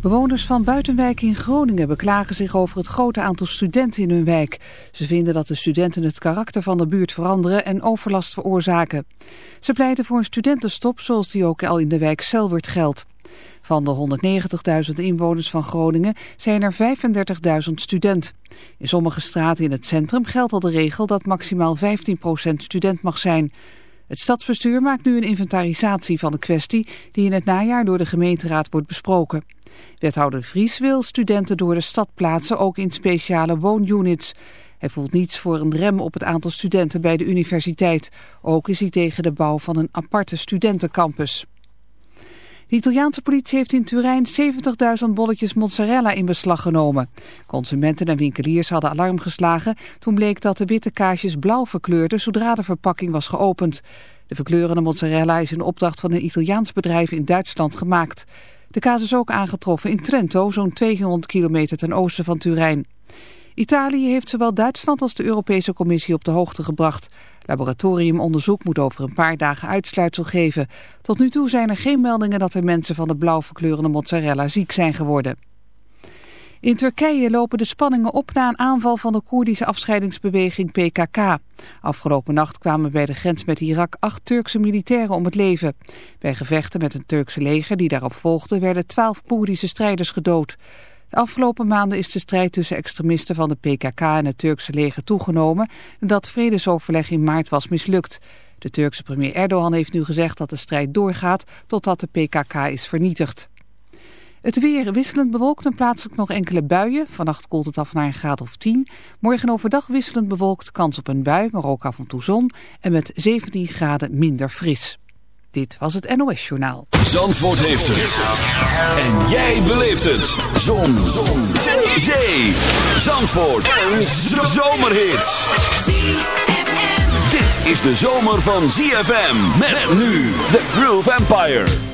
Bewoners van buitenwijken in Groningen beklagen zich over het grote aantal studenten in hun wijk. Ze vinden dat de studenten het karakter van de buurt veranderen en overlast veroorzaken. Ze pleiten voor een studentenstop zoals die ook al in de wijk Selwert geldt. Van de 190.000 inwoners van Groningen zijn er 35.000 student. In sommige straten in het centrum geldt al de regel dat maximaal 15% student mag zijn. Het stadsbestuur maakt nu een inventarisatie van de kwestie die in het najaar door de gemeenteraad wordt besproken. Wethouder Vries wil studenten door de stad plaatsen, ook in speciale woonunits. Hij voelt niets voor een rem op het aantal studenten bij de universiteit. Ook is hij tegen de bouw van een aparte studentencampus. De Italiaanse politie heeft in Turijn 70.000 bolletjes mozzarella in beslag genomen. Consumenten en winkeliers hadden alarm geslagen toen bleek dat de witte kaasjes blauw verkleurden zodra de verpakking was geopend. De verkleurende mozzarella is in opdracht van een Italiaans bedrijf in Duitsland gemaakt. De kaas is ook aangetroffen in Trento, zo'n 200 kilometer ten oosten van Turijn. Italië heeft zowel Duitsland als de Europese Commissie op de hoogte gebracht. Laboratoriumonderzoek moet over een paar dagen uitsluitsel geven. Tot nu toe zijn er geen meldingen dat er mensen van de blauw verkleurende mozzarella ziek zijn geworden. In Turkije lopen de spanningen op na een aanval van de Koerdische afscheidingsbeweging PKK. Afgelopen nacht kwamen bij de grens met Irak acht Turkse militairen om het leven. Bij gevechten met een Turkse leger die daarop volgde werden twaalf Koerdische strijders gedood. De afgelopen maanden is de strijd tussen extremisten van de PKK en het Turkse leger toegenomen nadat vredesoverleg in maart was mislukt. De Turkse premier Erdogan heeft nu gezegd dat de strijd doorgaat totdat de PKK is vernietigd. Het weer wisselend bewolkt en plaatselijk nog enkele buien. Vannacht koelt het af naar een graad of 10. Morgen overdag wisselend bewolkt, kans op een bui, maar ook af en toe zon. En met 17 graden minder fris. Dit was het NOS Journaal. Zandvoort heeft het. En jij beleeft het. Zon. Zon. Zee. Zee. Zandvoort. Een zomerhit. Dit is de zomer van ZFM. Met nu de Groove Empire.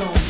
stone.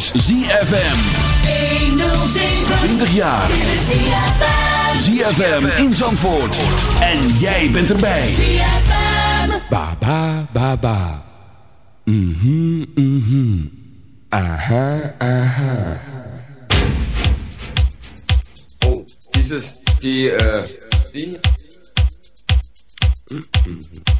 Is ZFM. 20 jaar. ZFM in Zandvoort. En jij bent erbij. Ba ba ba ba. Mhm mhm. Aha aha. Oh, dieses die äh die Ba ba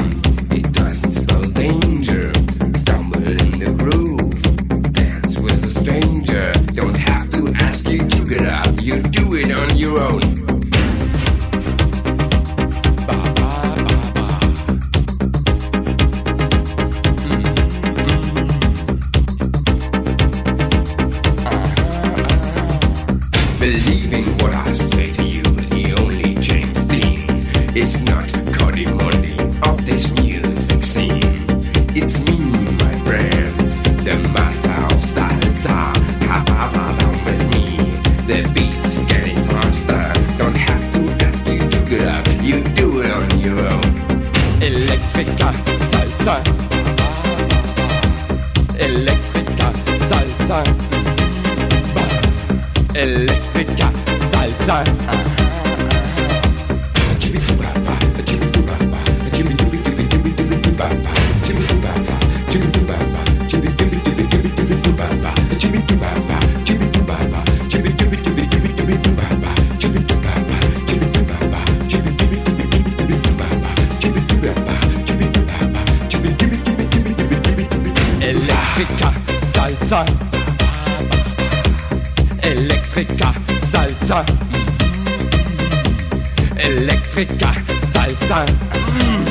Electrica salsa. Electrica salsa. Electrica salsa. Electrica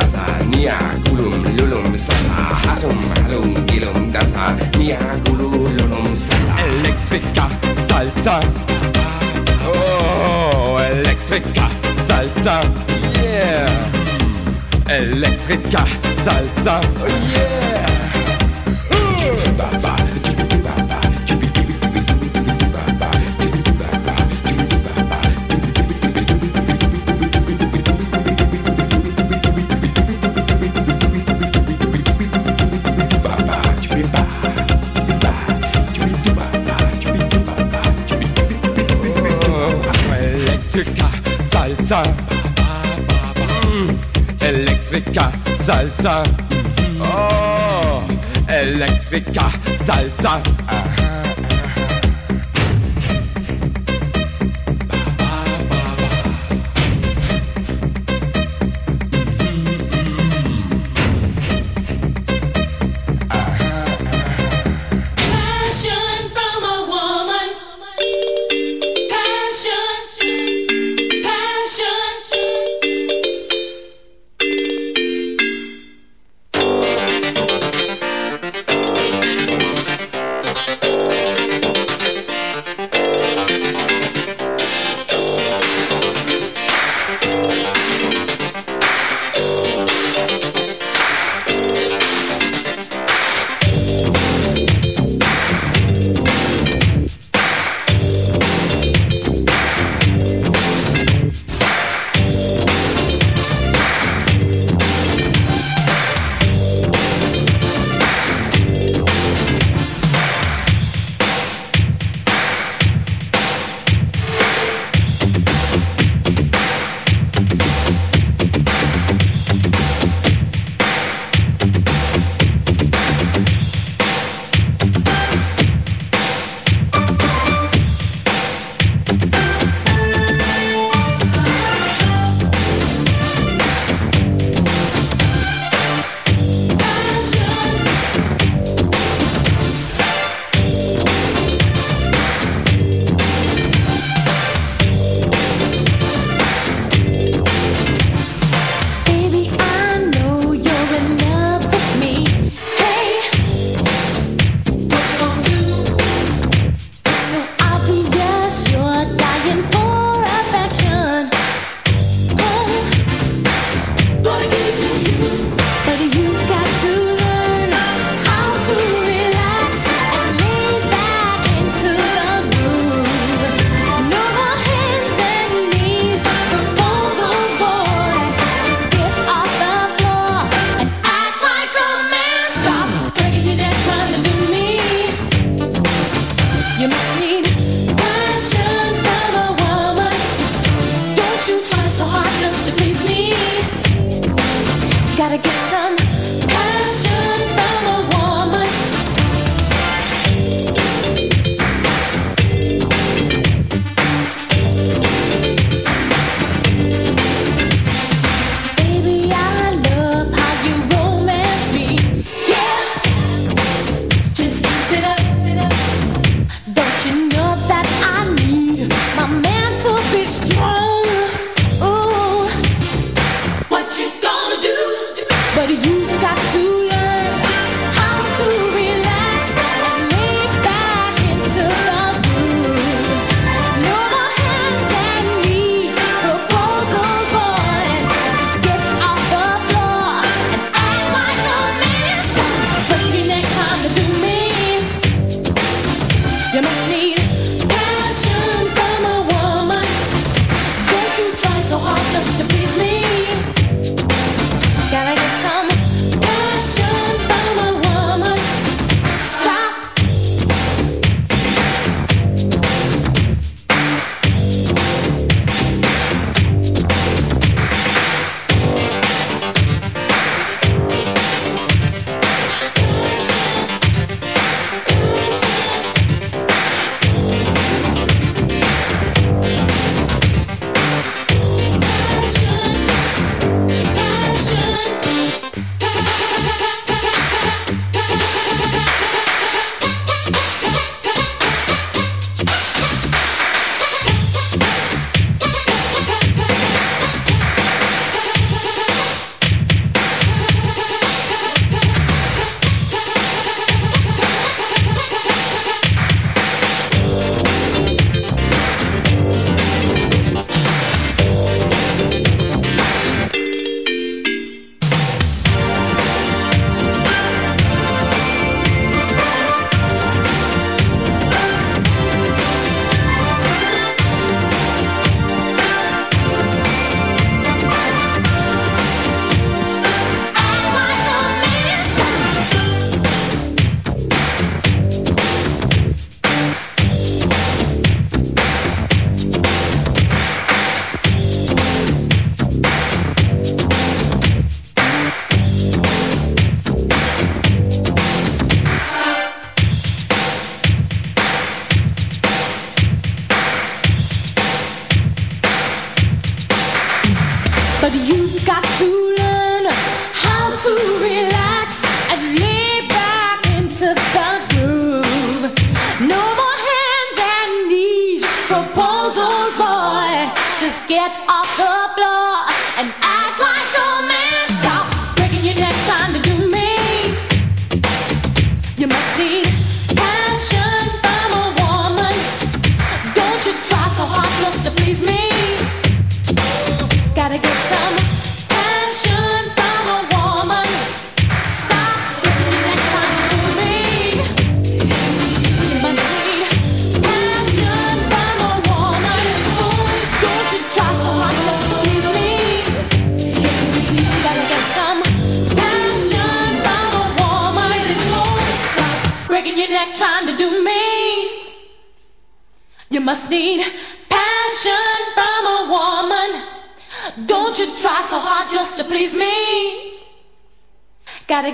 تسعة نيا كلهم لولهم سسعة حسهم حلوم جيلهم تسعة نيا كلو لولهم سسعة إلكتريكا سالسا أوه إلكتريكا سالسا yeah إلكتريكا سالسا yeah ba ba salsa. Mm, Electrica, salsa. Oh, Electrica, salsa.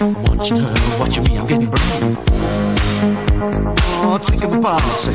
Want you to watch me, I'm getting brave. Oh, take a boss.